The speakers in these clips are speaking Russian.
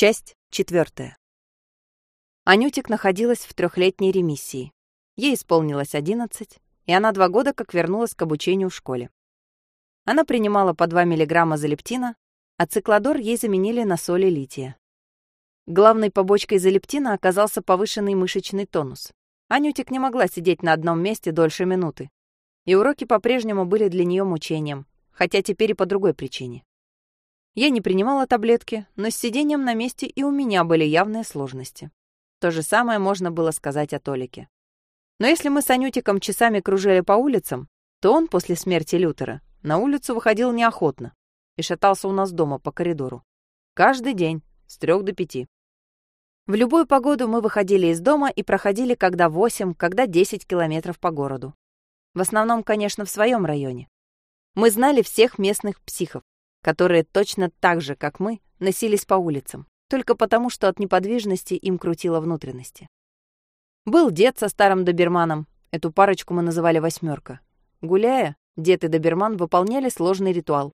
Часть четвертая. Анютик находилась в трехлетней ремиссии. Ей исполнилось одиннадцать, и она два года как вернулась к обучению в школе. Она принимала по 2 мг залептина, а циклодор ей заменили на соли лития. Главной побочкой залептина оказался повышенный мышечный тонус. Анютик не могла сидеть на одном месте дольше минуты. И уроки по-прежнему были для нее мучением, хотя теперь и по другой причине. Я не принимала таблетки, но с сидением на месте и у меня были явные сложности. То же самое можно было сказать о Толике. Но если мы с Анютиком часами кружили по улицам, то он после смерти Лютера на улицу выходил неохотно и шатался у нас дома по коридору. Каждый день, с трех до пяти. В любую погоду мы выходили из дома и проходили когда 8, когда 10 километров по городу. В основном, конечно, в своем районе. Мы знали всех местных психов, которые точно так же, как мы, носились по улицам, только потому, что от неподвижности им крутило внутренности. Был дед со старым доберманом, эту парочку мы называли «восьмерка». Гуляя, дед и доберман выполняли сложный ритуал.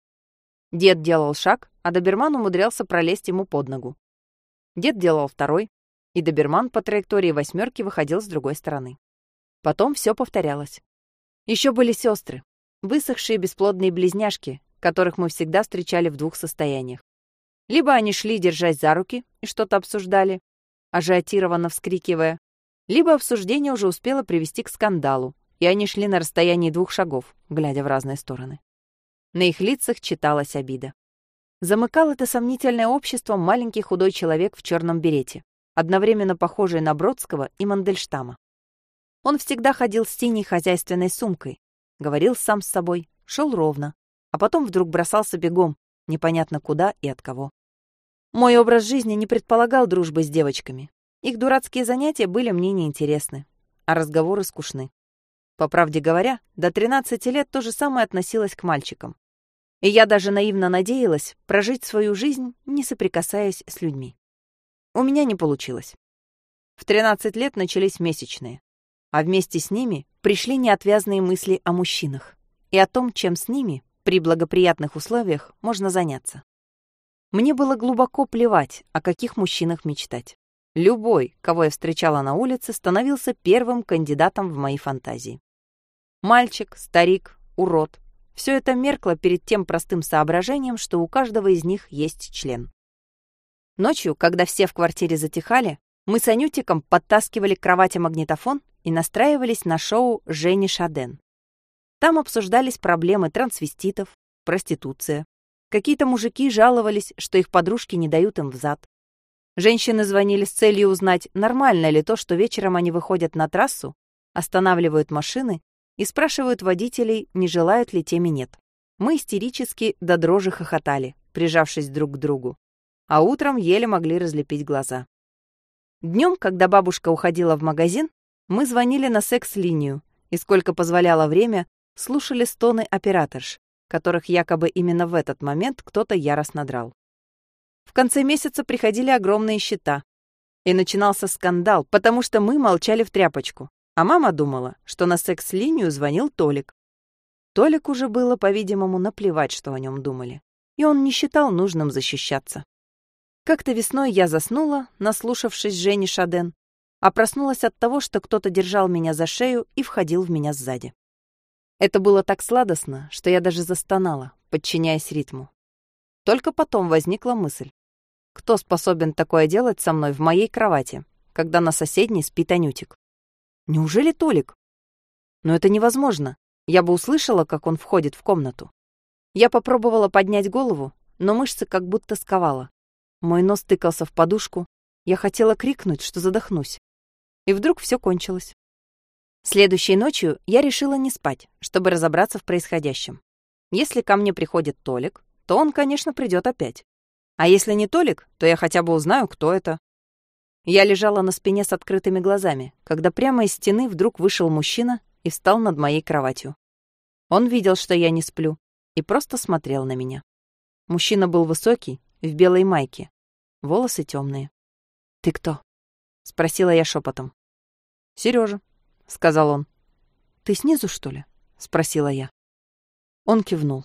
Дед делал шаг, а доберман умудрялся пролезть ему под ногу. Дед делал второй, и доберман по траектории восьмерки выходил с другой стороны. Потом все повторялось. Еще были сестры, высохшие бесплодные близняшки, которых мы всегда встречали в двух состояниях. Либо они шли, держась за руки, и что-то обсуждали, ажиотированно вскрикивая, либо обсуждение уже успело привести к скандалу, и они шли на расстоянии двух шагов, глядя в разные стороны. На их лицах читалась обида. Замыкал это сомнительное общество маленький худой человек в черном берете, одновременно похожий на Бродского и Мандельштама. Он всегда ходил с синей хозяйственной сумкой, говорил сам с собой, шел ровно, а потом вдруг бросался бегом, непонятно куда и от кого. Мой образ жизни не предполагал дружбы с девочками. Их дурацкие занятия были мне неинтересны, а разговоры скучны. По правде говоря, до 13 лет то же самое относилось к мальчикам. И я даже наивно надеялась прожить свою жизнь, не соприкасаясь с людьми. У меня не получилось. В 13 лет начались месячные, а вместе с ними пришли неотвязные мысли о мужчинах и о том, чем с ними при благоприятных условиях можно заняться. Мне было глубоко плевать, о каких мужчинах мечтать. Любой, кого я встречала на улице, становился первым кандидатом в мои фантазии. Мальчик, старик, урод — все это меркло перед тем простым соображением, что у каждого из них есть член. Ночью, когда все в квартире затихали, мы с Анютиком подтаскивали к кровати магнитофон и настраивались на шоу Жени Шаден. Там обсуждались проблемы трансвеститов, проституция. Какие-то мужики жаловались, что их подружки не дают им взад. Женщины звонили с целью узнать, нормально ли то, что вечером они выходят на трассу, останавливают машины и спрашивают водителей, не желают ли те минет. Мы истерически до дрожи хохотали, прижавшись друг к другу, а утром еле могли разлепить глаза. Днем, когда бабушка уходила в магазин, мы звонили на секс-линию, и сколько позволяло время, слушали стоны операторш, которых якобы именно в этот момент кто-то яростно драл. В конце месяца приходили огромные счета. И начинался скандал, потому что мы молчали в тряпочку, а мама думала, что на секс-линию звонил Толик. Толик уже было, по-видимому, наплевать, что о нем думали, и он не считал нужным защищаться. Как-то весной я заснула, наслушавшись Жени Шаден, а проснулась от того, что кто-то держал меня за шею и входил в меня сзади. Это было так сладостно, что я даже застонала, подчиняясь ритму. Только потом возникла мысль. Кто способен такое делать со мной в моей кровати, когда на соседней спит Анютик? Неужели Толик? Но это невозможно. Я бы услышала, как он входит в комнату. Я попробовала поднять голову, но мышцы как будто сковала. Мой нос тыкался в подушку. Я хотела крикнуть, что задохнусь. И вдруг все кончилось. Следующей ночью я решила не спать, чтобы разобраться в происходящем. Если ко мне приходит Толик, то он, конечно, придет опять. А если не Толик, то я хотя бы узнаю, кто это. Я лежала на спине с открытыми глазами, когда прямо из стены вдруг вышел мужчина и встал над моей кроватью. Он видел, что я не сплю, и просто смотрел на меня. Мужчина был высокий, в белой майке, волосы темные. «Ты кто?» — спросила я шепотом. Сережа, — сказал он. «Ты снизу, что ли?» — спросила я. Он кивнул.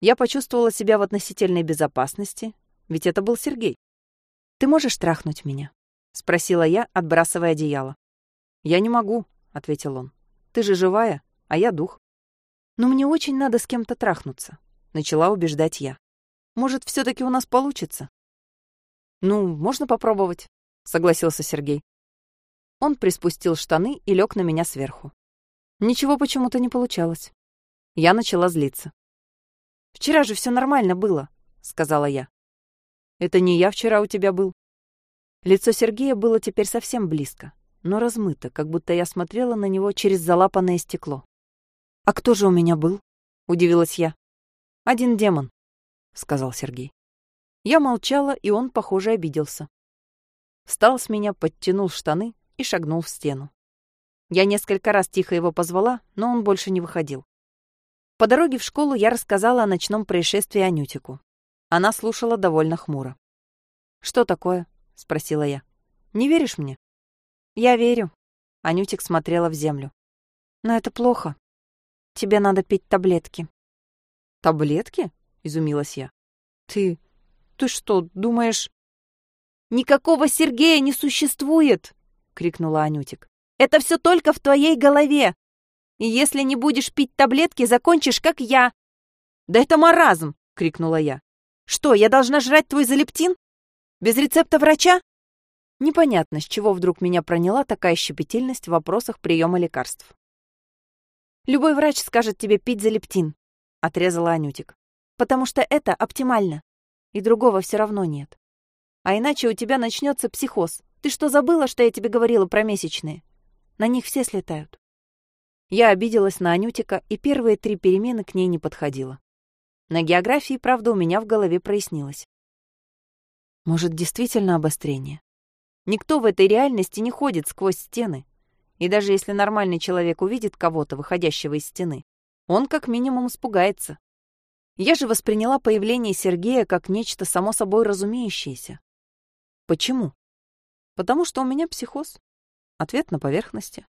Я почувствовала себя в относительной безопасности, ведь это был Сергей. «Ты можешь трахнуть меня?» — спросила я, отбрасывая одеяло. «Я не могу», — ответил он. «Ты же живая, а я дух». «Но мне очень надо с кем-то трахнуться», — начала убеждать я. «Может, все таки у нас получится?» «Ну, можно попробовать», — согласился Сергей. Он приспустил штаны и лег на меня сверху. Ничего почему-то не получалось. Я начала злиться. «Вчера же все нормально было», — сказала я. «Это не я вчера у тебя был». Лицо Сергея было теперь совсем близко, но размыто, как будто я смотрела на него через залапанное стекло. «А кто же у меня был?» — удивилась я. «Один демон», — сказал Сергей. Я молчала, и он, похоже, обиделся. Встал с меня, подтянул штаны и шагнул в стену. Я несколько раз тихо его позвала, но он больше не выходил. По дороге в школу я рассказала о ночном происшествии Анютику. Она слушала довольно хмуро. «Что такое?» — спросила я. «Не веришь мне?» «Я верю». Анютик смотрела в землю. «Но это плохо. Тебе надо пить таблетки». «Таблетки?» — изумилась я. «Ты... ты что, думаешь...» «Никакого Сергея не существует!» — крикнула Анютик. «Это все только в твоей голове! И если не будешь пить таблетки, закончишь, как я!» «Да это маразм!» — крикнула я. «Что, я должна жрать твой залептин? Без рецепта врача?» Непонятно, с чего вдруг меня проняла такая щепетильность в вопросах приема лекарств. «Любой врач скажет тебе пить залептин», — отрезала Анютик. «Потому что это оптимально, и другого все равно нет. А иначе у тебя начнется психоз. Ты что, забыла, что я тебе говорила про месячные? На них все слетают». Я обиделась на Анютика, и первые три перемены к ней не подходила. На географии, правда, у меня в голове прояснилось. Может, действительно обострение? Никто в этой реальности не ходит сквозь стены. И даже если нормальный человек увидит кого-то, выходящего из стены, он как минимум испугается. Я же восприняла появление Сергея как нечто само собой разумеющееся. Почему? Потому что у меня психоз. Ответ на поверхности.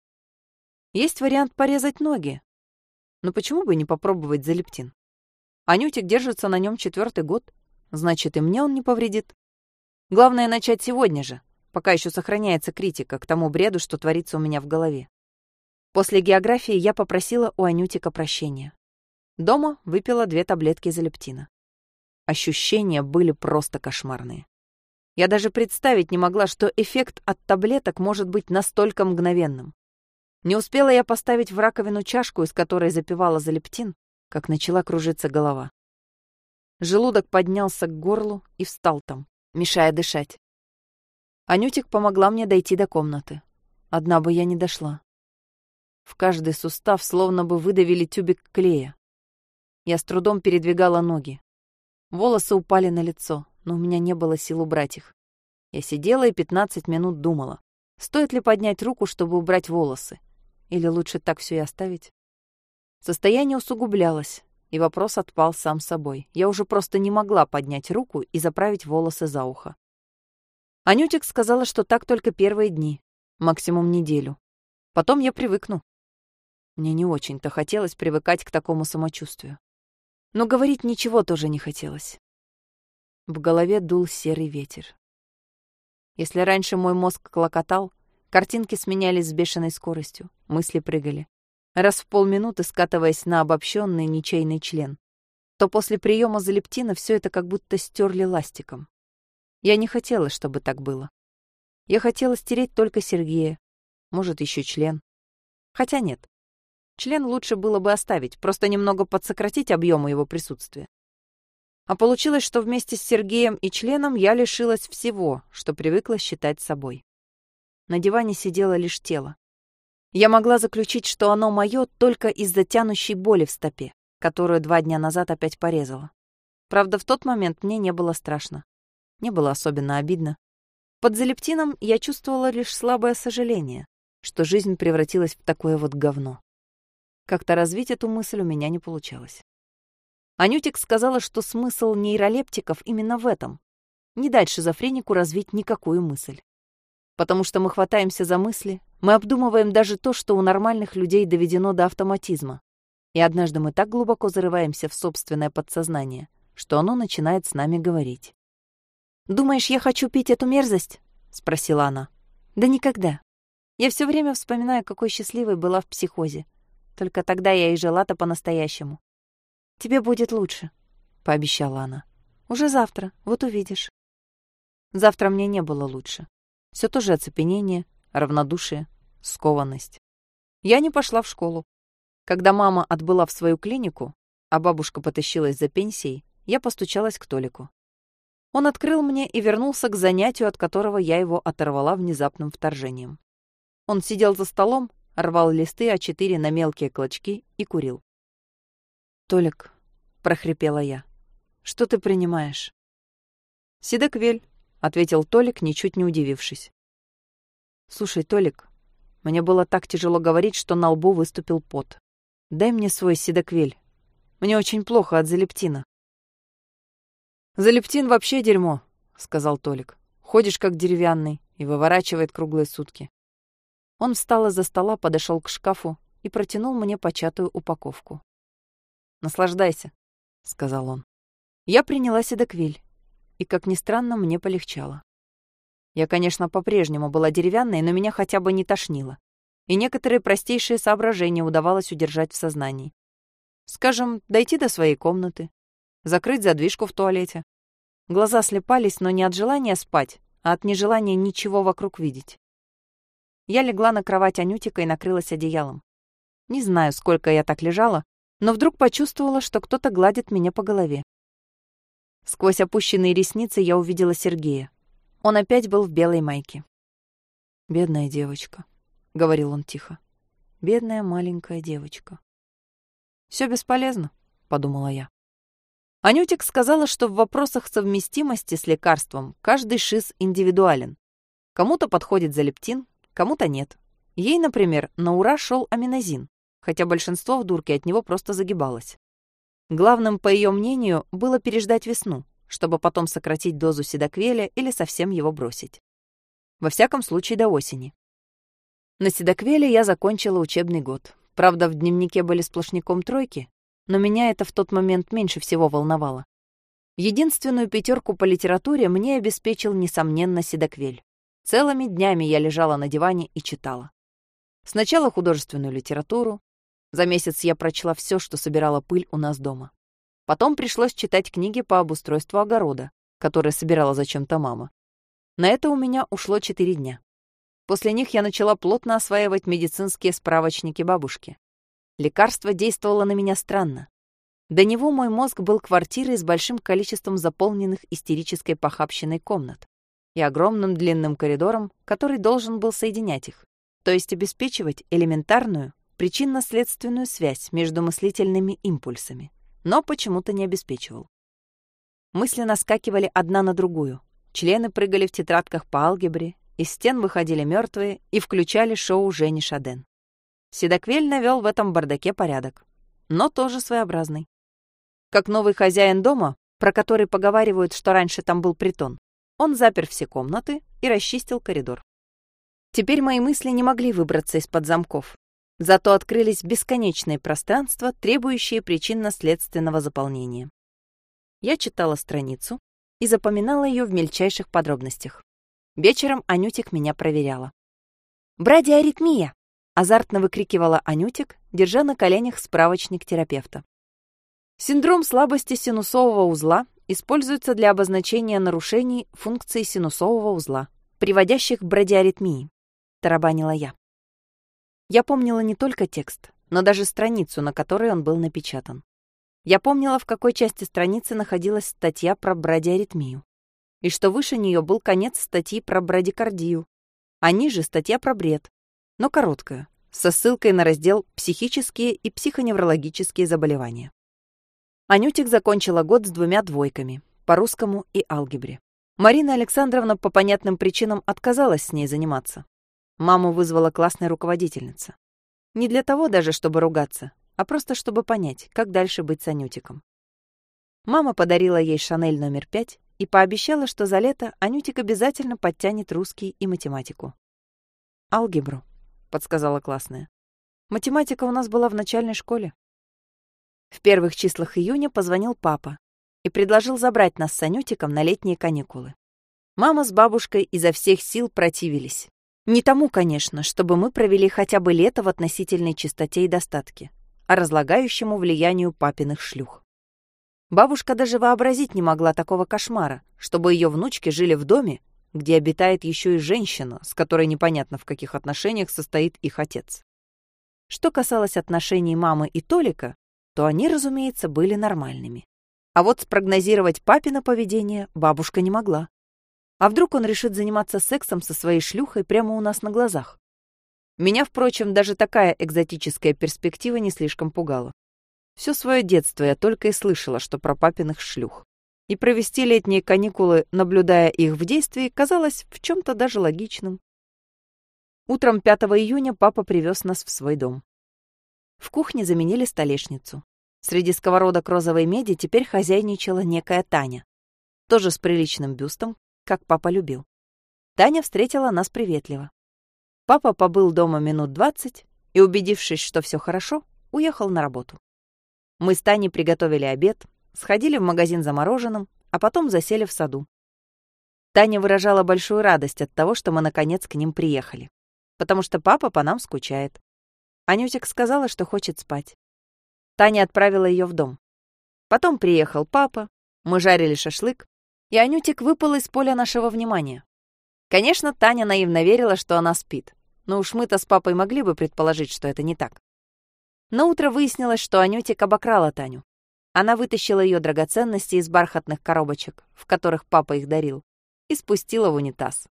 Есть вариант порезать ноги. Но почему бы не попробовать залептин? Анютик держится на нем четвертый год. Значит, и мне он не повредит. Главное начать сегодня же, пока еще сохраняется критика к тому бреду, что творится у меня в голове. После географии я попросила у Анютика прощения. Дома выпила две таблетки залептина. Ощущения были просто кошмарные. Я даже представить не могла, что эффект от таблеток может быть настолько мгновенным. Не успела я поставить в раковину чашку, из которой запивала залептин, как начала кружиться голова. Желудок поднялся к горлу и встал там, мешая дышать. Анютик помогла мне дойти до комнаты. Одна бы я не дошла. В каждый сустав словно бы выдавили тюбик клея. Я с трудом передвигала ноги. Волосы упали на лицо, но у меня не было сил убрать их. Я сидела и 15 минут думала, стоит ли поднять руку, чтобы убрать волосы, или лучше так все и оставить. Состояние усугублялось, и вопрос отпал сам собой. Я уже просто не могла поднять руку и заправить волосы за ухо. Анютик сказала, что так только первые дни, максимум неделю. Потом я привыкну. Мне не очень-то хотелось привыкать к такому самочувствию. Но говорить ничего тоже не хотелось. В голове дул серый ветер. Если раньше мой мозг клокотал, картинки сменялись с бешеной скоростью, мысли прыгали, раз в полминуты скатываясь на обобщенный ничейный член, то после приема залептина все это как будто стерли ластиком. Я не хотела, чтобы так было. Я хотела стереть только Сергея, может, еще член. Хотя нет. Член лучше было бы оставить, просто немного подсократить объему его присутствия. А получилось, что вместе с Сергеем и членом я лишилась всего, что привыкла считать собой. На диване сидело лишь тело. Я могла заключить, что оно мое только из-за тянущей боли в стопе, которую два дня назад опять порезала. Правда, в тот момент мне не было страшно. Не было особенно обидно. Под залептином я чувствовала лишь слабое сожаление, что жизнь превратилась в такое вот говно. Как-то развить эту мысль у меня не получалось. Анютик сказала, что смысл нейролептиков именно в этом. Не дать шизофренику развить никакую мысль. Потому что мы хватаемся за мысли, мы обдумываем даже то, что у нормальных людей доведено до автоматизма. И однажды мы так глубоко зарываемся в собственное подсознание, что оно начинает с нами говорить. «Думаешь, я хочу пить эту мерзость?» — спросила она. «Да никогда. Я все время вспоминаю, какой счастливой была в психозе. Только тогда я и жила-то по-настоящему. Тебе будет лучше», — пообещала она. «Уже завтра, вот увидишь». Завтра мне не было лучше. Все то же оцепенение, равнодушие, скованность. Я не пошла в школу. Когда мама отбыла в свою клинику, а бабушка потащилась за пенсией, я постучалась к Толику. Он открыл мне и вернулся к занятию, от которого я его оторвала внезапным вторжением. Он сидел за столом, рвал листы А4 на мелкие клочки и курил. «Толик», — прохрипела я, — «что ты принимаешь?» «Сидеквель», — ответил Толик, ничуть не удивившись. «Слушай, Толик, мне было так тяжело говорить, что на лбу выступил пот. Дай мне свой сидоквель. Мне очень плохо от залептина». «Залептин вообще дерьмо», — сказал Толик. «Ходишь как деревянный и выворачивает круглые сутки». Он встал из-за стола, подошел к шкафу и протянул мне початую упаковку. «Наслаждайся», — сказал он. Я приняла седоквиль, и, как ни странно, мне полегчало. Я, конечно, по-прежнему была деревянной, но меня хотя бы не тошнило. И некоторые простейшие соображения удавалось удержать в сознании. Скажем, дойти до своей комнаты, закрыть задвижку в туалете. Глаза слепались, но не от желания спать, а от нежелания ничего вокруг видеть. Я легла на кровать Анютика и накрылась одеялом. Не знаю, сколько я так лежала, но вдруг почувствовала, что кто-то гладит меня по голове. Сквозь опущенные ресницы я увидела Сергея. Он опять был в белой майке. «Бедная девочка», — говорил он тихо. «Бедная маленькая девочка». «Все бесполезно», — подумала я. Анютик сказала, что в вопросах совместимости с лекарством каждый шиз индивидуален. Кому-то подходит залептин, кому-то нет. Ей, например, на ура шел аминозин, хотя большинство в дурке от него просто загибалось. Главным, по ее мнению, было переждать весну, чтобы потом сократить дозу седоквеля или совсем его бросить. Во всяком случае, до осени. На седоквеле я закончила учебный год. Правда, в дневнике были сплошняком тройки, но меня это в тот момент меньше всего волновало. Единственную пятерку по литературе мне обеспечил, несомненно, Седоквель. Целыми днями я лежала на диване и читала. Сначала художественную литературу. За месяц я прочла все, что собирала пыль у нас дома. Потом пришлось читать книги по обустройству огорода, которые собирала зачем-то мама. На это у меня ушло четыре дня. После них я начала плотно осваивать медицинские справочники бабушки. Лекарство действовало на меня странно. До него мой мозг был квартирой с большим количеством заполненных истерической похабщиной комнат и огромным длинным коридором, который должен был соединять их, то есть обеспечивать элементарную причинно-следственную связь между мыслительными импульсами, но почему-то не обеспечивал. Мысли наскакивали одна на другую, члены прыгали в тетрадках по алгебре, из стен выходили мертвые и включали шоу Жени Шаден. Седоквель навел в этом бардаке порядок, но тоже своеобразный. Как новый хозяин дома, про который поговаривают, что раньше там был притон, он запер все комнаты и расчистил коридор. Теперь мои мысли не могли выбраться из-под замков. Зато открылись бесконечные пространства, требующие причинно-следственного заполнения. Я читала страницу и запоминала ее в мельчайших подробностях. Вечером Анютик меня проверяла. «Брадиаритмия!» Азартно выкрикивала Анютик, держа на коленях справочник терапевта. Синдром слабости синусового узла используется для обозначения нарушений функции синусового узла, приводящих к брадиаритмии, тарабанила я. Я помнила не только текст, но даже страницу, на которой он был напечатан. Я помнила, в какой части страницы находилась статья про брадиаритмию, и что выше нее был конец статьи про брадикардию, а ниже статья про бред, но короткая, со ссылкой на раздел «Психические и психоневрологические заболевания». Анютик закончила год с двумя двойками – по русскому и алгебре. Марина Александровна по понятным причинам отказалась с ней заниматься. Маму вызвала классная руководительница. Не для того даже, чтобы ругаться, а просто чтобы понять, как дальше быть с Анютиком. Мама подарила ей Шанель номер пять и пообещала, что за лето Анютик обязательно подтянет русский и математику. Алгебру подсказала классная. Математика у нас была в начальной школе. В первых числах июня позвонил папа и предложил забрать нас с Анютиком на летние каникулы. Мама с бабушкой изо всех сил противились. Не тому, конечно, чтобы мы провели хотя бы лето в относительной чистоте и достатке, а разлагающему влиянию папиных шлюх. Бабушка даже вообразить не могла такого кошмара, чтобы ее внучки жили в доме, где обитает еще и женщина, с которой непонятно в каких отношениях состоит их отец. Что касалось отношений мамы и Толика, то они, разумеется, были нормальными. А вот спрогнозировать папино поведение бабушка не могла. А вдруг он решит заниматься сексом со своей шлюхой прямо у нас на глазах? Меня, впрочем, даже такая экзотическая перспектива не слишком пугала. Все свое детство я только и слышала, что про папиных шлюх и провести летние каникулы, наблюдая их в действии, казалось в чем-то даже логичным. Утром 5 июня папа привез нас в свой дом. В кухне заменили столешницу. Среди сковородок розовой меди теперь хозяйничала некая Таня. Тоже с приличным бюстом, как папа любил. Таня встретила нас приветливо. Папа побыл дома минут двадцать и, убедившись, что все хорошо, уехал на работу. Мы с Таней приготовили обед, сходили в магазин за мороженым, а потом засели в саду. Таня выражала большую радость от того, что мы наконец к ним приехали, потому что папа по нам скучает. Анютик сказала, что хочет спать. Таня отправила ее в дом. Потом приехал папа, мы жарили шашлык, и Анютик выпал из поля нашего внимания. Конечно, Таня наивно верила, что она спит, но уж мы-то с папой могли бы предположить, что это не так. На утро выяснилось, что Анютик обокрала Таню. Она вытащила ее драгоценности из бархатных коробочек, в которых папа их дарил, и спустила в унитаз.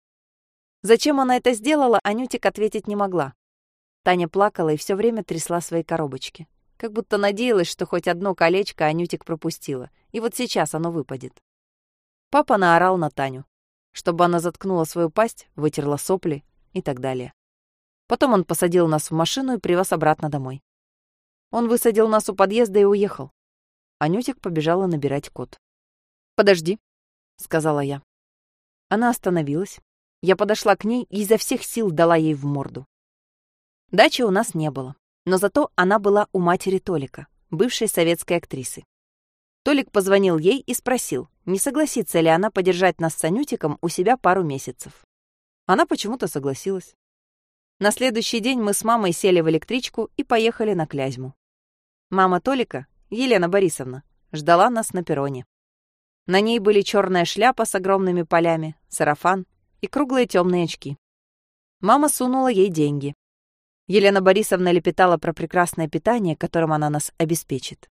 Зачем она это сделала, Анютик ответить не могла. Таня плакала и все время трясла свои коробочки, как будто надеялась, что хоть одно колечко Анютик пропустила, и вот сейчас оно выпадет. Папа наорал на Таню, чтобы она заткнула свою пасть, вытерла сопли и так далее. Потом он посадил нас в машину и привез обратно домой. Он высадил нас у подъезда и уехал. Анютик побежала набирать код. «Подожди», — сказала я. Она остановилась. Я подошла к ней и изо всех сил дала ей в морду. Дачи у нас не было, но зато она была у матери Толика, бывшей советской актрисы. Толик позвонил ей и спросил, не согласится ли она подержать нас с Анютиком у себя пару месяцев. Она почему-то согласилась. На следующий день мы с мамой сели в электричку и поехали на Клязьму. Мама Толика, Елена Борисовна, ждала нас на перроне. На ней были черная шляпа с огромными полями, сарафан и круглые темные очки. Мама сунула ей деньги. Елена Борисовна лепетала про прекрасное питание, которым она нас обеспечит.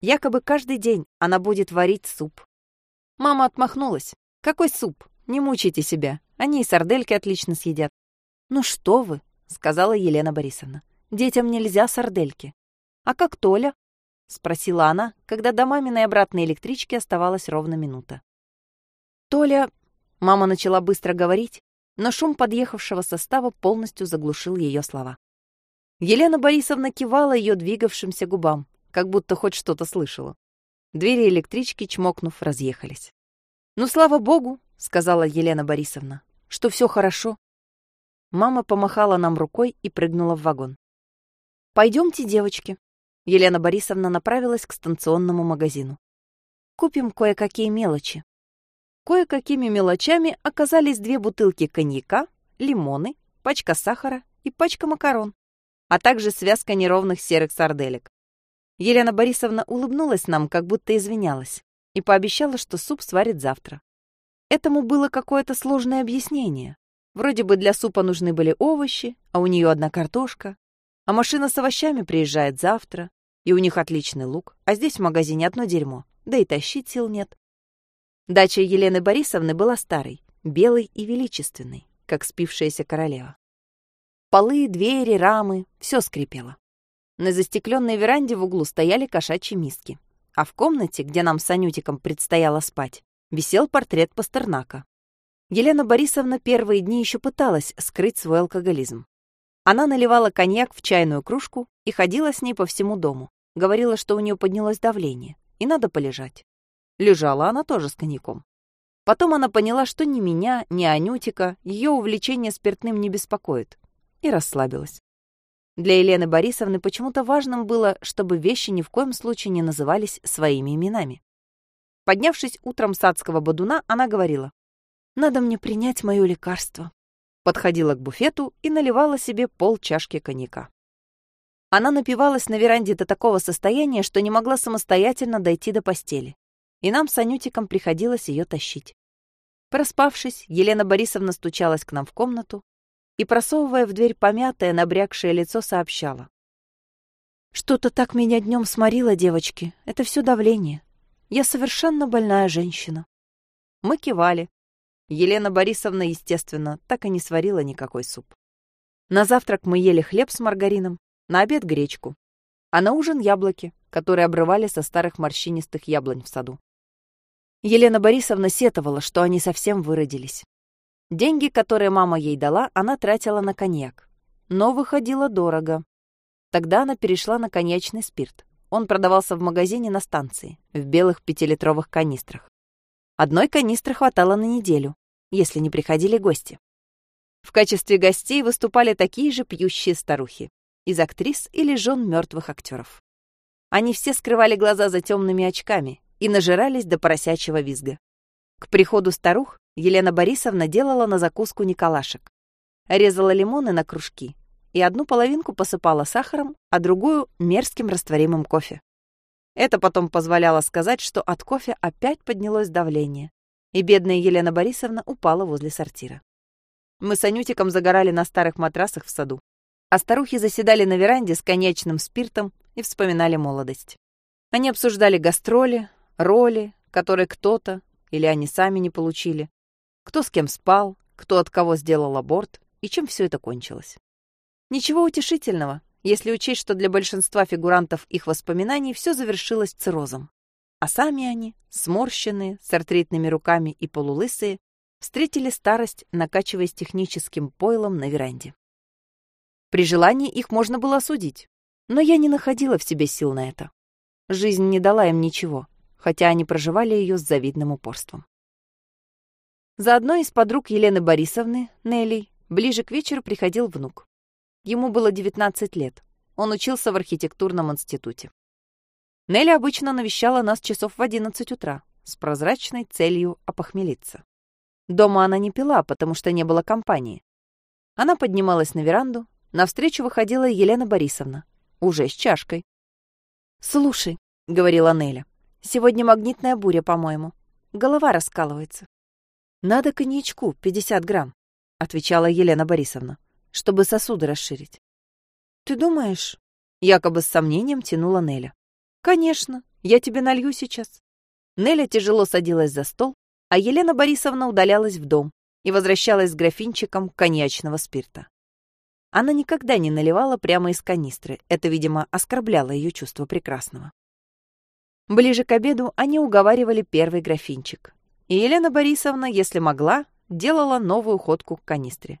Якобы каждый день она будет варить суп. Мама отмахнулась. «Какой суп? Не мучайте себя. Они и сардельки отлично съедят». «Ну что вы», — сказала Елена Борисовна. «Детям нельзя сардельки». «А как Толя?» — спросила она, когда до маминой обратной электрички оставалась ровно минута. «Толя...» — мама начала быстро говорить, но шум подъехавшего состава полностью заглушил ее слова. Елена Борисовна кивала ее двигавшимся губам, как будто хоть что-то слышала. Двери электрички, чмокнув, разъехались. «Ну, слава богу», — сказала Елена Борисовна, — «что все хорошо». Мама помахала нам рукой и прыгнула в вагон. «Пойдемте, девочки», Елена Борисовна направилась к станционному магазину. «Купим кое-какие мелочи». Кое-какими мелочами оказались две бутылки коньяка, лимоны, пачка сахара и пачка макарон, а также связка неровных серых сарделек. Елена Борисовна улыбнулась нам, как будто извинялась, и пообещала, что суп сварит завтра. Этому было какое-то сложное объяснение. Вроде бы для супа нужны были овощи, а у нее одна картошка, а машина с овощами приезжает завтра, и у них отличный лук, а здесь в магазине одно дерьмо, да и тащить сил нет. Дача Елены Борисовны была старой, белой и величественной, как спившаяся королева. Полы, двери, рамы — все скрипело. На застекленной веранде в углу стояли кошачьи миски, а в комнате, где нам с Анютиком предстояло спать, висел портрет Пастернака. Елена Борисовна первые дни еще пыталась скрыть свой алкоголизм. Она наливала коньяк в чайную кружку и ходила с ней по всему дому. Говорила, что у нее поднялось давление, и надо полежать. Лежала она тоже с коньяком. Потом она поняла, что ни меня, ни Анютика ее увлечение спиртным не беспокоит, и расслабилась. Для Елены Борисовны почему-то важным было, чтобы вещи ни в коем случае не назывались своими именами. Поднявшись утром с адского бодуна, она говорила, Надо мне принять мое лекарство. Подходила к буфету и наливала себе пол чашки коньяка. Она напивалась на веранде до такого состояния, что не могла самостоятельно дойти до постели. И нам с Анютиком приходилось ее тащить. Проспавшись, Елена Борисовна стучалась к нам в комнату и, просовывая в дверь помятое, набрякшее лицо, сообщала. «Что-то так меня днем сморило, девочки. Это все давление. Я совершенно больная женщина». Мы кивали. Елена Борисовна, естественно, так и не сварила никакой суп. На завтрак мы ели хлеб с маргарином, на обед гречку, а на ужин яблоки, которые обрывали со старых морщинистых яблонь в саду. Елена Борисовна сетовала, что они совсем выродились. Деньги, которые мама ей дала, она тратила на коньяк. Но выходило дорого. Тогда она перешла на коньячный спирт. Он продавался в магазине на станции, в белых пятилитровых канистрах. Одной канистры хватало на неделю, если не приходили гости. В качестве гостей выступали такие же пьющие старухи, из актрис или жен мертвых актеров. Они все скрывали глаза за темными очками и нажирались до поросячьего визга. К приходу старух Елена Борисовна делала на закуску николашек. Резала лимоны на кружки и одну половинку посыпала сахаром, а другую — мерзким растворимым кофе. Это потом позволяло сказать, что от кофе опять поднялось давление, и бедная Елена Борисовна упала возле сортира. Мы с Анютиком загорали на старых матрасах в саду, а старухи заседали на веранде с конечным спиртом и вспоминали молодость. Они обсуждали гастроли, роли, которые кто-то или они сами не получили, кто с кем спал, кто от кого сделал аборт и чем все это кончилось. Ничего утешительного, если учесть, что для большинства фигурантов их воспоминаний все завершилось циррозом. А сами они, сморщенные, с артритными руками и полулысые, встретили старость, накачиваясь техническим пойлом на веранде. При желании их можно было осудить, но я не находила в себе сил на это. Жизнь не дала им ничего, хотя они проживали ее с завидным упорством. За одной из подруг Елены Борисовны, Нелли, ближе к вечеру приходил внук. Ему было 19 лет. Он учился в архитектурном институте. Нелли обычно навещала нас часов в 11 утра с прозрачной целью опохмелиться. Дома она не пила, потому что не было компании. Она поднималась на веранду, навстречу выходила Елена Борисовна, уже с чашкой. «Слушай», — говорила Неля, Сегодня магнитная буря, по-моему. Голова раскалывается. Надо коньячку, 50 грамм, отвечала Елена Борисовна, чтобы сосуды расширить. Ты думаешь? Якобы с сомнением тянула Неля. Конечно, я тебе налью сейчас. Неля тяжело садилась за стол, а Елена Борисовна удалялась в дом и возвращалась с графинчиком коньячного спирта. Она никогда не наливала прямо из канистры, это, видимо, оскорбляло ее чувство прекрасного. Ближе к обеду они уговаривали первый графинчик. И Елена Борисовна, если могла, делала новую ходку к канистре.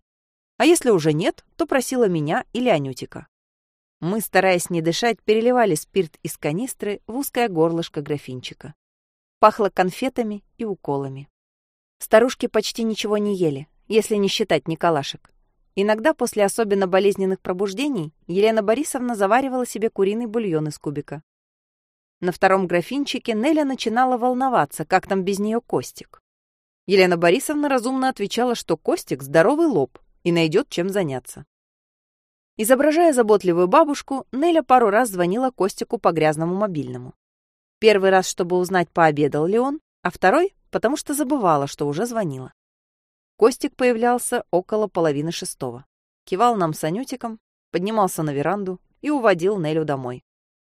А если уже нет, то просила меня или Анютика. Мы, стараясь не дышать, переливали спирт из канистры в узкое горлышко графинчика. Пахло конфетами и уколами. Старушки почти ничего не ели, если не считать Николашек. Иногда после особенно болезненных пробуждений Елена Борисовна заваривала себе куриный бульон из кубика. На втором графинчике Неля начинала волноваться, как там без нее Костик. Елена Борисовна разумно отвечала, что Костик — здоровый лоб и найдет чем заняться. Изображая заботливую бабушку, Неля пару раз звонила Костику по грязному мобильному. Первый раз, чтобы узнать, пообедал ли он, а второй — потому что забывала, что уже звонила. Костик появлялся около половины шестого. Кивал нам с Анютиком, поднимался на веранду и уводил Нелю домой.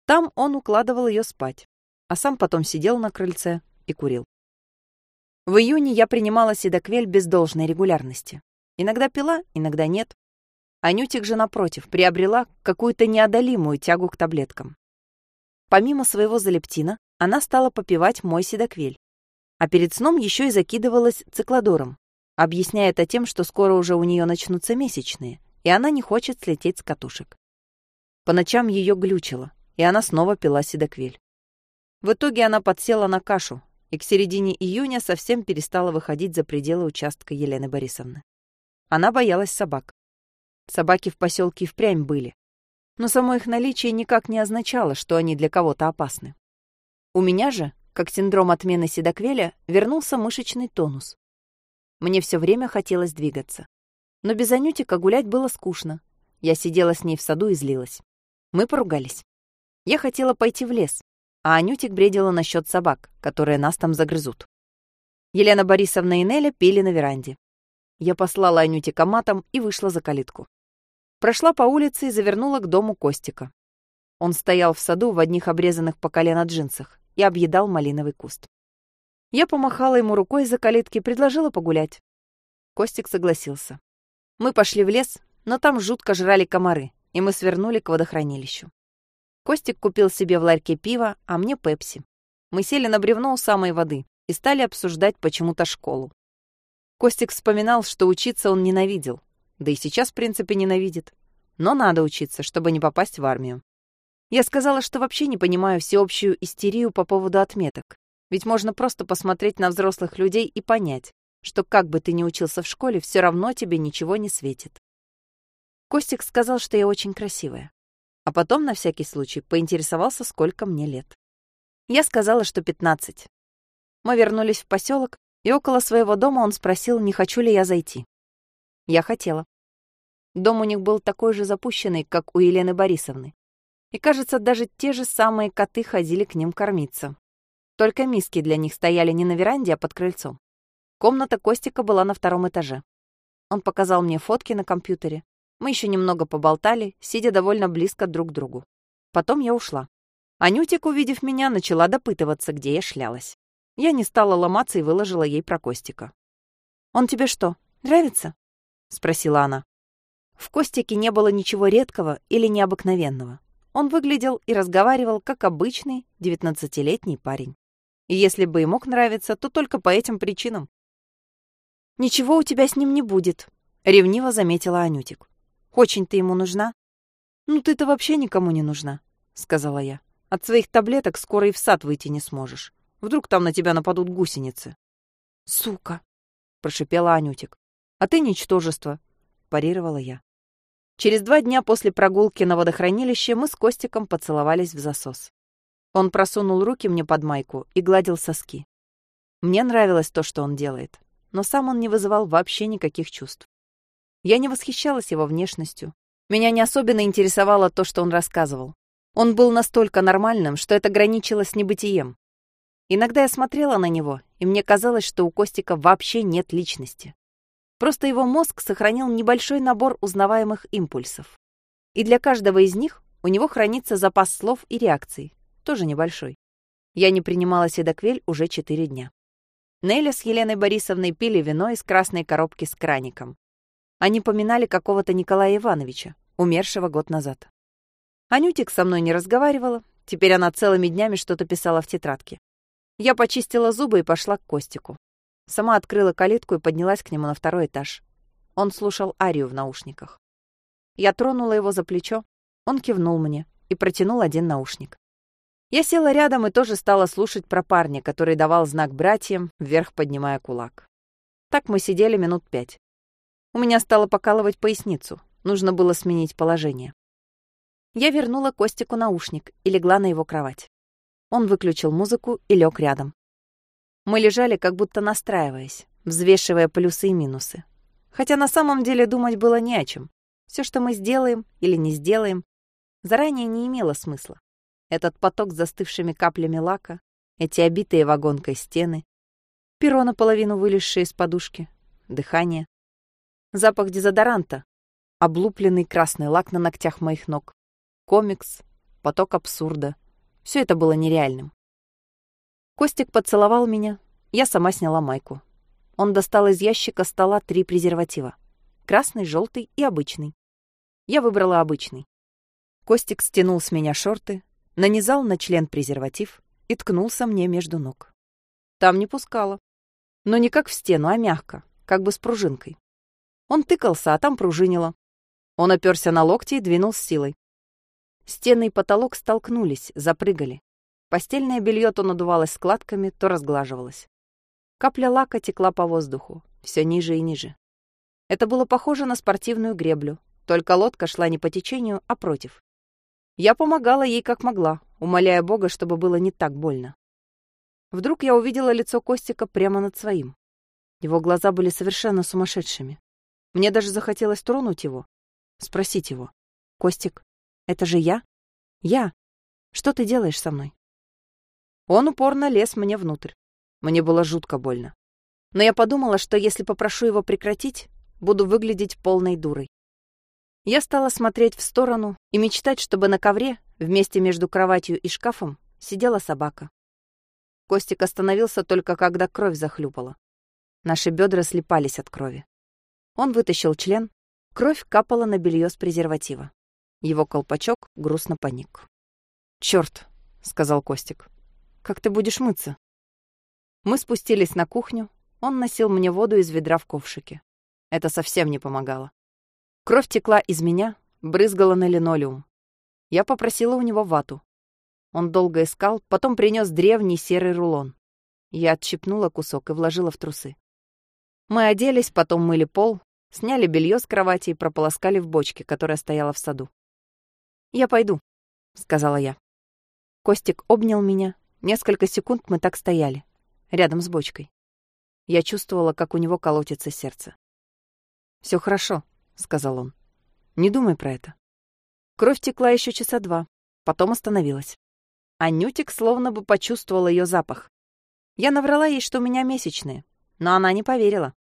Там он укладывал ее спать, а сам потом сидел на крыльце и курил. В июне я принимала седоквель без должной регулярности. Иногда пила, иногда нет. Анютик же, напротив, приобрела какую-то неодолимую тягу к таблеткам. Помимо своего залептина, она стала попивать мой седоквель. А перед сном еще и закидывалась циклодором, объясняя это тем, что скоро уже у нее начнутся месячные, и она не хочет слететь с катушек. По ночам ее глючило, и она снова пила седоквиль. В итоге она подсела на кашу и к середине июня совсем перестала выходить за пределы участка Елены Борисовны. Она боялась собак. Собаки в поселке впрямь были, но само их наличие никак не означало, что они для кого-то опасны. У меня же, как синдром отмены седоквеля, вернулся мышечный тонус. Мне все время хотелось двигаться. Но без Анютика гулять было скучно. Я сидела с ней в саду и злилась. Мы поругались. Я хотела пойти в лес, а Анютик бредила насчет собак, которые нас там загрызут. Елена Борисовна и Неля пили на веранде. Я послала Анютика матом и вышла за калитку. Прошла по улице и завернула к дому Костика. Он стоял в саду в одних обрезанных по колено джинсах и объедал малиновый куст. Я помахала ему рукой за калитки предложила погулять. Костик согласился. Мы пошли в лес, но там жутко жрали комары, и мы свернули к водохранилищу. Костик купил себе в ларьке пиво, а мне пепси. Мы сели на бревно у самой воды и стали обсуждать почему-то школу. Костик вспоминал, что учиться он ненавидел, да и сейчас, в принципе, ненавидит. Но надо учиться, чтобы не попасть в армию. Я сказала, что вообще не понимаю всеобщую истерию по поводу отметок. Ведь можно просто посмотреть на взрослых людей и понять, что как бы ты ни учился в школе, все равно тебе ничего не светит. Костик сказал, что я очень красивая. А потом, на всякий случай, поинтересовался, сколько мне лет. Я сказала, что 15. Мы вернулись в поселок, и около своего дома он спросил, не хочу ли я зайти. Я хотела. Дом у них был такой же запущенный, как у Елены Борисовны. И, кажется, даже те же самые коты ходили к ним кормиться. Только миски для них стояли не на веранде, а под крыльцом. Комната Костика была на втором этаже. Он показал мне фотки на компьютере. Мы еще немного поболтали, сидя довольно близко друг к другу. Потом я ушла. Анютик, увидев меня, начала допытываться, где я шлялась. Я не стала ломаться и выложила ей про Костика. «Он тебе что, нравится?» — спросила она. В Костике не было ничего редкого или необыкновенного. Он выглядел и разговаривал, как обычный девятнадцатилетний парень. И если бы и мог нравиться, то только по этим причинам. «Ничего у тебя с ним не будет», — ревниво заметила Анютик. «Очень ты ему нужна?» «Ну ты-то вообще никому не нужна», — сказала я. «От своих таблеток скоро и в сад выйти не сможешь. Вдруг там на тебя нападут гусеницы». «Сука», — прошипела Анютик. «А ты ничтожество», — парировала я. Через два дня после прогулки на водохранилище мы с Костиком поцеловались в засос. Он просунул руки мне под майку и гладил соски. Мне нравилось то, что он делает, но сам он не вызывал вообще никаких чувств. Я не восхищалась его внешностью. Меня не особенно интересовало то, что он рассказывал. Он был настолько нормальным, что это граничило с небытием. Иногда я смотрела на него, и мне казалось, что у Костика вообще нет личности. Просто его мозг сохранил небольшой набор узнаваемых импульсов. И для каждого из них у него хранится запас слов и реакций, тоже небольшой. Я не принимала седоквель уже четыре дня. Неля с Еленой Борисовной пили вино из красной коробки с краником. Они поминали какого-то Николая Ивановича, умершего год назад. Анютик со мной не разговаривала, теперь она целыми днями что-то писала в тетрадке. Я почистила зубы и пошла к Костику. Сама открыла калитку и поднялась к нему на второй этаж. Он слушал арию в наушниках. Я тронула его за плечо, он кивнул мне и протянул один наушник. Я села рядом и тоже стала слушать про парня, который давал знак братьям, вверх поднимая кулак. Так мы сидели минут пять. У меня стало покалывать поясницу, нужно было сменить положение. Я вернула Костику наушник и легла на его кровать. Он выключил музыку и лег рядом. Мы лежали, как будто настраиваясь, взвешивая плюсы и минусы. Хотя на самом деле думать было не о чем. Все, что мы сделаем или не сделаем, заранее не имело смысла. Этот поток с застывшими каплями лака, эти обитые вагонкой стены, перо наполовину вылезшее из подушки, дыхание, запах дезодоранта, облупленный красный лак на ногтях моих ног, комикс, поток абсурда. Все это было нереальным. Костик поцеловал меня, я сама сняла майку. Он достал из ящика стола три презерватива. Красный, желтый и обычный. Я выбрала обычный. Костик стянул с меня шорты, нанизал на член презерватив и ткнулся мне между ног. Там не пускало. Но не как в стену, а мягко, как бы с пружинкой. Он тыкался, а там пружинило. Он оперся на локти и двинул с силой. Стены и потолок столкнулись, запрыгали. Постельное белье то надувалось складками, то разглаживалось. Капля лака текла по воздуху, все ниже и ниже. Это было похоже на спортивную греблю, только лодка шла не по течению, а против. Я помогала ей как могла, умоляя Бога, чтобы было не так больно. Вдруг я увидела лицо Костика прямо над своим. Его глаза были совершенно сумасшедшими. Мне даже захотелось тронуть его, спросить его. «Костик, это же я? Я? Что ты делаешь со мной?» Он упорно лез мне внутрь. Мне было жутко больно. Но я подумала, что если попрошу его прекратить, буду выглядеть полной дурой. Я стала смотреть в сторону и мечтать, чтобы на ковре, вместе между кроватью и шкафом, сидела собака. Костик остановился только когда кровь захлюпала. Наши бедра слепались от крови. Он вытащил член, кровь капала на белье с презерватива. Его колпачок грустно поник. «Чёрт!» — сказал Костик. «Как ты будешь мыться?» Мы спустились на кухню, он носил мне воду из ведра в ковшике. Это совсем не помогало. Кровь текла из меня, брызгала на линолеум. Я попросила у него вату. Он долго искал, потом принес древний серый рулон. Я отщипнула кусок и вложила в трусы. Мы оделись, потом мыли пол, сняли белье с кровати и прополоскали в бочке, которая стояла в саду. «Я пойду», — сказала я. Костик обнял меня. Несколько секунд мы так стояли, рядом с бочкой. Я чувствовала, как у него колотится сердце. Все хорошо», — сказал он. «Не думай про это». Кровь текла еще часа два, потом остановилась. Анютик словно бы почувствовала ее запах. Я наврала ей, что у меня месячные, но она не поверила.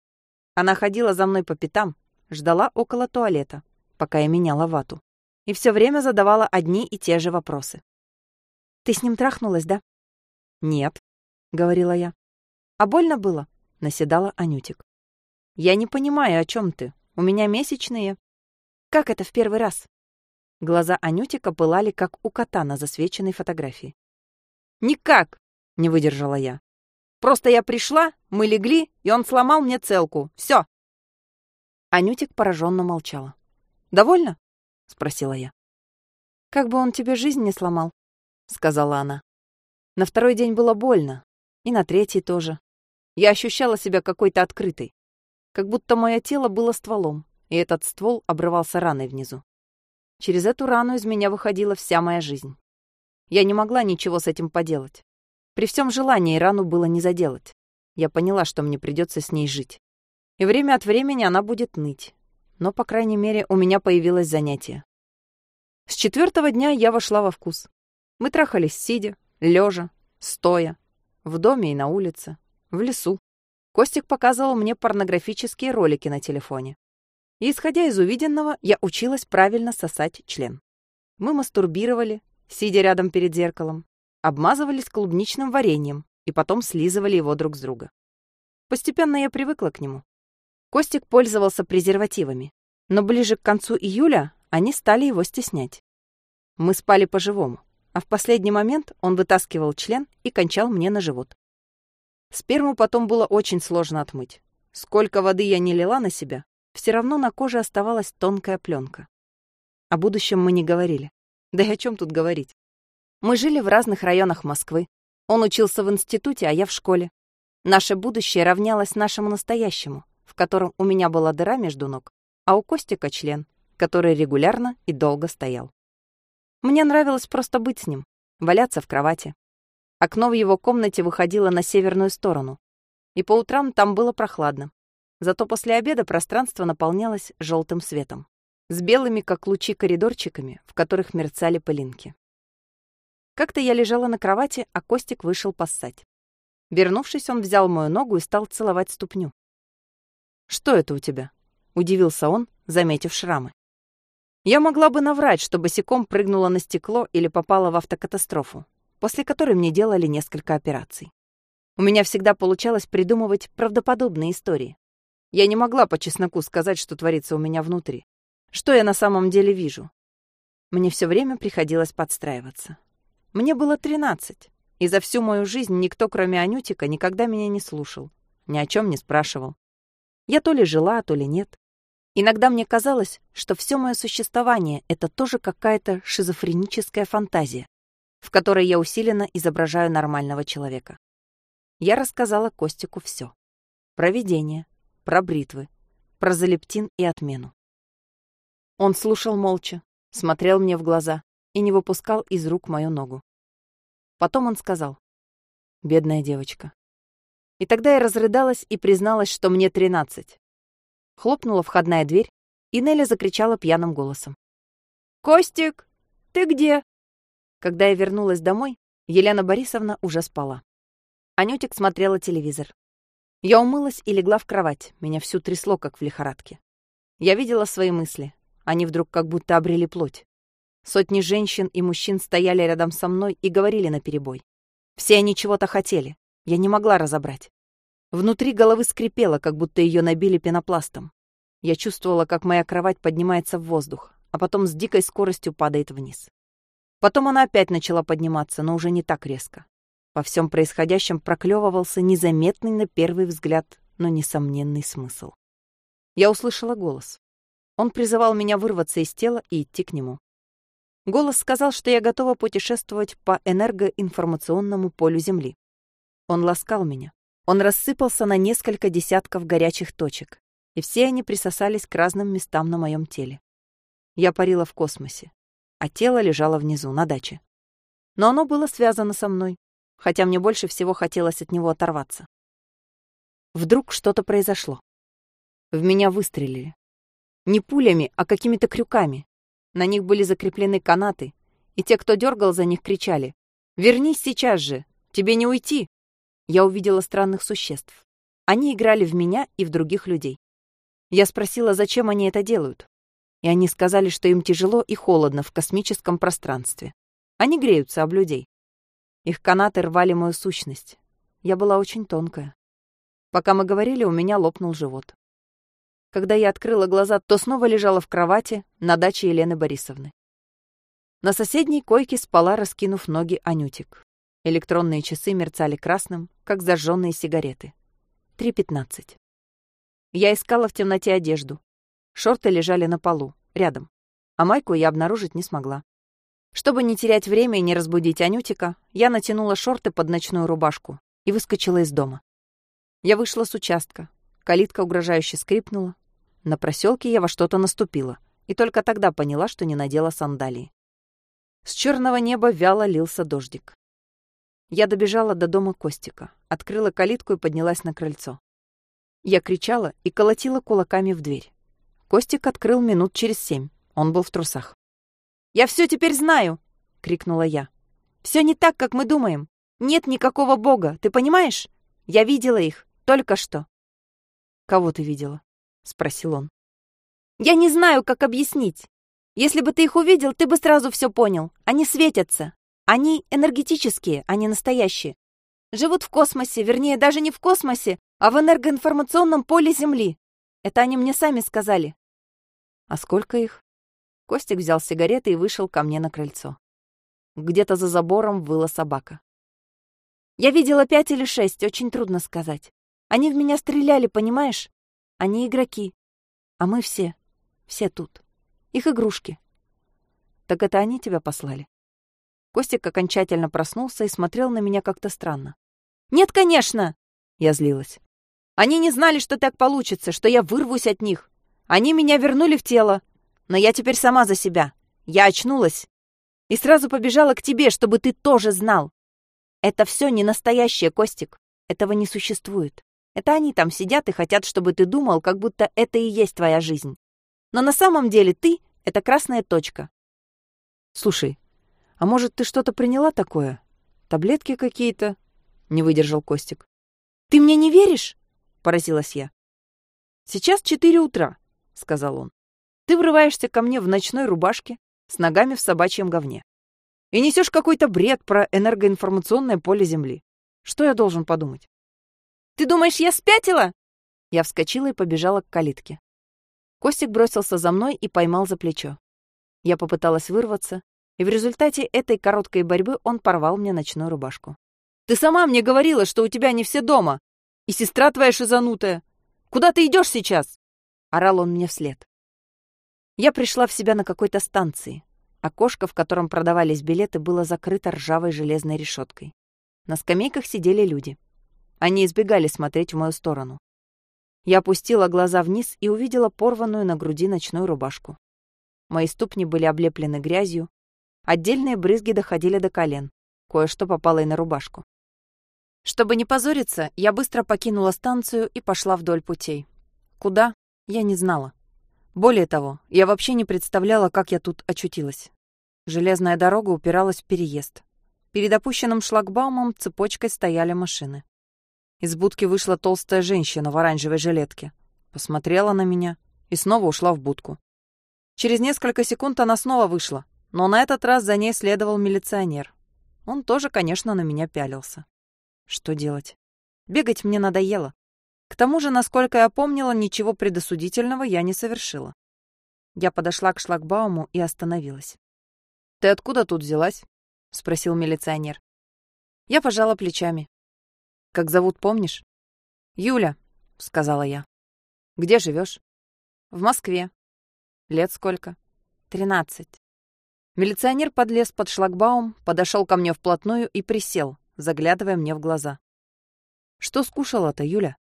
Она ходила за мной по пятам, ждала около туалета, пока я меняла вату, и все время задавала одни и те же вопросы. «Ты с ним трахнулась, да?» «Нет», — говорила я. «А больно было?» — наседала Анютик. «Я не понимаю, о чем ты. У меня месячные. Как это в первый раз? Глаза Анютика пылали, как у кота на засвеченной фотографии. «Никак!» — не выдержала я. «Просто я пришла, мы легли, и он сломал мне целку. Все!» Анютик пораженно молчала. «Довольно?» — спросила я. «Как бы он тебе жизнь не сломал», — сказала она. На второй день было больно, и на третий тоже. Я ощущала себя какой-то открытой как будто мое тело было стволом, и этот ствол обрывался раной внизу. Через эту рану из меня выходила вся моя жизнь. Я не могла ничего с этим поделать. При всем желании рану было не заделать. Я поняла, что мне придется с ней жить. И время от времени она будет ныть. Но, по крайней мере, у меня появилось занятие. С четвертого дня я вошла во вкус. Мы трахались сидя, лежа, стоя, в доме и на улице, в лесу, Костик показывал мне порнографические ролики на телефоне. И, исходя из увиденного, я училась правильно сосать член. Мы мастурбировали, сидя рядом перед зеркалом, обмазывались клубничным вареньем и потом слизывали его друг с друга. Постепенно я привыкла к нему. Костик пользовался презервативами, но ближе к концу июля они стали его стеснять. Мы спали по-живому, а в последний момент он вытаскивал член и кончал мне на живот. Сперму потом было очень сложно отмыть. Сколько воды я не лила на себя, все равно на коже оставалась тонкая пленка. О будущем мы не говорили. Да и о чем тут говорить? Мы жили в разных районах Москвы. Он учился в институте, а я в школе. Наше будущее равнялось нашему настоящему, в котором у меня была дыра между ног, а у Костика член, который регулярно и долго стоял. Мне нравилось просто быть с ним, валяться в кровати, Окно в его комнате выходило на северную сторону. И по утрам там было прохладно. Зато после обеда пространство наполнялось желтым светом. С белыми, как лучи, коридорчиками, в которых мерцали пылинки. Как-то я лежала на кровати, а Костик вышел поссать. Вернувшись, он взял мою ногу и стал целовать ступню. «Что это у тебя?» — удивился он, заметив шрамы. Я могла бы наврать, что босиком прыгнула на стекло или попала в автокатастрофу после которой мне делали несколько операций. У меня всегда получалось придумывать правдоподобные истории. Я не могла по чесноку сказать, что творится у меня внутри. Что я на самом деле вижу. Мне все время приходилось подстраиваться. Мне было 13, и за всю мою жизнь никто, кроме Анютика, никогда меня не слушал, ни о чем не спрашивал. Я то ли жила, то ли нет. Иногда мне казалось, что все мое существование — это тоже какая-то шизофреническая фантазия, в которой я усиленно изображаю нормального человека. Я рассказала Костику все. Про видение, про бритвы, про залептин и отмену. Он слушал молча, смотрел мне в глаза и не выпускал из рук мою ногу. Потом он сказал, «Бедная девочка». И тогда я разрыдалась и призналась, что мне тринадцать. Хлопнула входная дверь, и Нелли закричала пьяным голосом. «Костик, ты где?» Когда я вернулась домой, Елена Борисовна уже спала. Анютик смотрела телевизор. Я умылась и легла в кровать, меня всю трясло, как в лихорадке. Я видела свои мысли. Они вдруг как будто обрели плоть. Сотни женщин и мужчин стояли рядом со мной и говорили наперебой. Все они чего-то хотели. Я не могла разобрать. Внутри головы скрипело, как будто ее набили пенопластом. Я чувствовала, как моя кровать поднимается в воздух, а потом с дикой скоростью падает вниз. Потом она опять начала подниматься, но уже не так резко. Во всем происходящем проклевывался незаметный на первый взгляд, но несомненный смысл. Я услышала голос. Он призывал меня вырваться из тела и идти к нему. Голос сказал, что я готова путешествовать по энергоинформационному полю Земли. Он ласкал меня. Он рассыпался на несколько десятков горячих точек, и все они присосались к разным местам на моем теле. Я парила в космосе, а тело лежало внизу, на даче. Но оно было связано со мной, хотя мне больше всего хотелось от него оторваться. Вдруг что-то произошло. В меня выстрелили. Не пулями, а какими-то крюками. На них были закреплены канаты, и те, кто дергал за них, кричали «Вернись сейчас же! Тебе не уйти!» Я увидела странных существ. Они играли в меня и в других людей. Я спросила, зачем они это делают. И они сказали, что им тяжело и холодно в космическом пространстве. Они греются об людей. Их канаты рвали мою сущность. Я была очень тонкая. Пока мы говорили, у меня лопнул живот. Когда я открыла глаза, то снова лежала в кровати на даче Елены Борисовны. На соседней койке спала, раскинув ноги, Анютик. Электронные часы мерцали красным, как зажженные сигареты. 3.15. Я искала в темноте одежду. Шорты лежали на полу, рядом. А майку я обнаружить не смогла. Чтобы не терять время и не разбудить Анютика, я натянула шорты под ночную рубашку и выскочила из дома. Я вышла с участка. Калитка угрожающе скрипнула. На проселке я во что-то наступила, и только тогда поняла, что не надела сандалии. С черного неба вяло лился дождик. Я добежала до дома Костика, открыла калитку и поднялась на крыльцо. Я кричала и колотила кулаками в дверь. Костик открыл минут через семь. Он был в трусах. «Я все теперь знаю!» — крикнула я. «Все не так, как мы думаем. Нет никакого бога, ты понимаешь? Я видела их только что». «Кого ты видела?» — спросил он. «Я не знаю, как объяснить. Если бы ты их увидел, ты бы сразу все понял. Они светятся. Они энергетические, они настоящие. Живут в космосе, вернее, даже не в космосе, а в энергоинформационном поле Земли. Это они мне сами сказали». «А сколько их?» Костик взял сигареты и вышел ко мне на крыльцо. Где-то за забором выла собака. «Я видела пять или шесть, очень трудно сказать. Они в меня стреляли, понимаешь? Они игроки. А мы все. Все тут. Их игрушки. Так это они тебя послали? Костик окончательно проснулся и смотрел на меня как-то странно. «Нет, конечно!» Я злилась. «Они не знали, что так получится, что я вырвусь от них. Они меня вернули в тело. Но я теперь сама за себя. Я очнулась. И сразу побежала к тебе, чтобы ты тоже знал. Это все не настоящее, Костик. Этого не существует. Это они там сидят и хотят, чтобы ты думал, как будто это и есть твоя жизнь. Но на самом деле ты — это красная точка. Слушай, а может, ты что-то приняла такое? Таблетки какие-то? Не выдержал Костик. Ты мне не веришь? Поразилась я. Сейчас четыре утра, сказал он. Ты врываешься ко мне в ночной рубашке с ногами в собачьем говне и несешь какой-то бред про энергоинформационное поле Земли. Что я должен подумать? Ты думаешь, я спятила?» Я вскочила и побежала к калитке. Костик бросился за мной и поймал за плечо. Я попыталась вырваться, и в результате этой короткой борьбы он порвал мне ночную рубашку. «Ты сама мне говорила, что у тебя не все дома! И сестра твоя шизанутая! Куда ты идешь сейчас?» Орал он мне вслед. Я пришла в себя на какой-то станции. Окошко, в котором продавались билеты, было закрыто ржавой железной решеткой. На скамейках сидели люди. Они избегали смотреть в мою сторону. Я опустила глаза вниз и увидела порванную на груди ночную рубашку. Мои ступни были облеплены грязью, отдельные брызги доходили до колен, кое-что попало и на рубашку. Чтобы не позориться, я быстро покинула станцию и пошла вдоль путей. Куда? Я не знала. Более того, я вообще не представляла, как я тут очутилась. Железная дорога упиралась в переезд. Перед опущенным шлагбаумом цепочкой стояли машины. Из будки вышла толстая женщина в оранжевой жилетке. Посмотрела на меня и снова ушла в будку. Через несколько секунд она снова вышла, но на этот раз за ней следовал милиционер. Он тоже, конечно, на меня пялился. Что делать? Бегать мне надоело. К тому же, насколько я помнила, ничего предосудительного я не совершила. Я подошла к шлагбауму и остановилась. «Ты откуда тут взялась?» — спросил милиционер. Я пожала плечами. «Как зовут, помнишь?» «Юля», — сказала я. «Где живешь?» «В Москве». «Лет сколько?» «Тринадцать». Милиционер подлез под шлагбаум, подошел ко мне вплотную и присел, заглядывая мне в глаза. «Что скушала-то, Юля?»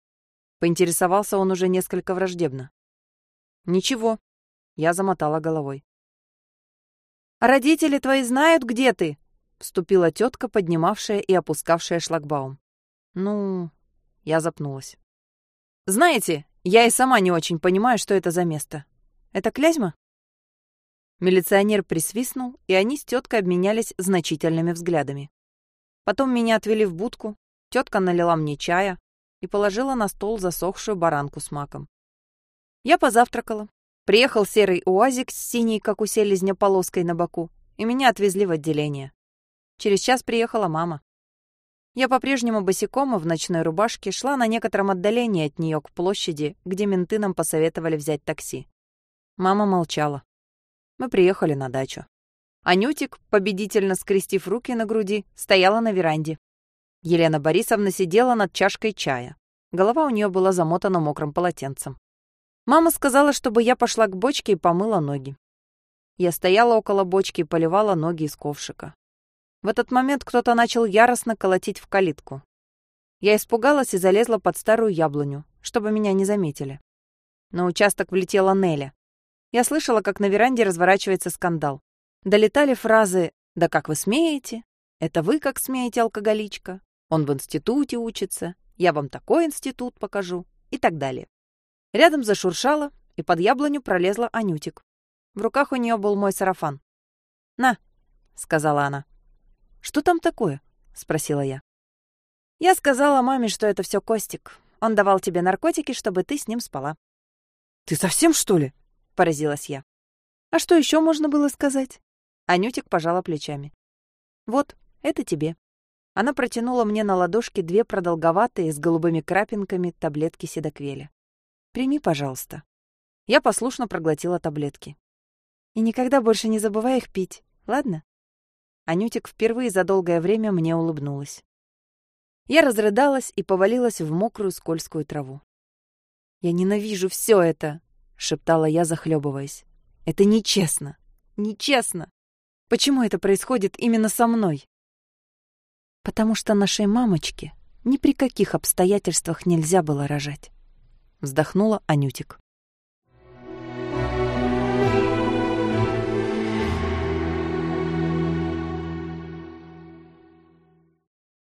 Поинтересовался он уже несколько враждебно. «Ничего», — я замотала головой. «А родители твои знают, где ты?» — вступила тетка, поднимавшая и опускавшая шлагбаум. «Ну...» — я запнулась. «Знаете, я и сама не очень понимаю, что это за место. Это Клязьма?» Милиционер присвистнул, и они с теткой обменялись значительными взглядами. Потом меня отвели в будку, тетка налила мне чая и положила на стол засохшую баранку с маком. Я позавтракала. Приехал серый уазик с синей, как у селезня, полоской на боку, и меня отвезли в отделение. Через час приехала мама. Я по-прежнему босиком и в ночной рубашке шла на некотором отдалении от нее к площади, где менты нам посоветовали взять такси. Мама молчала. Мы приехали на дачу. Анютик, победительно скрестив руки на груди, стояла на веранде. Елена Борисовна сидела над чашкой чая. Голова у нее была замотана мокрым полотенцем. Мама сказала, чтобы я пошла к бочке и помыла ноги. Я стояла около бочки и поливала ноги из ковшика. В этот момент кто-то начал яростно колотить в калитку. Я испугалась и залезла под старую яблоню, чтобы меня не заметили. На участок влетела Неля. Я слышала, как на веранде разворачивается скандал. Долетали фразы «Да как вы смеете?» «Это вы как смеете, алкоголичка?» «Он в институте учится», «Я вам такой институт покажу» и так далее. Рядом зашуршало, и под яблоню пролезла Анютик. В руках у нее был мой сарафан. «На», — сказала она. «Что там такое?» — спросила я. Я сказала маме, что это все Костик. Он давал тебе наркотики, чтобы ты с ним спала. «Ты совсем, что ли?» — поразилась я. «А что еще можно было сказать?» Анютик пожала плечами. «Вот, это тебе». Она протянула мне на ладошке две продолговатые с голубыми крапинками таблетки седоквеля. «Прими, пожалуйста». Я послушно проглотила таблетки. «И никогда больше не забывай их пить, ладно?» Анютик впервые за долгое время мне улыбнулась. Я разрыдалась и повалилась в мокрую скользкую траву. «Я ненавижу все это!» — шептала я, захлебываясь. «Это нечестно! Нечестно! Почему это происходит именно со мной? Потому что нашей мамочке ни при каких обстоятельствах нельзя было рожать. Вздохнула Анютик.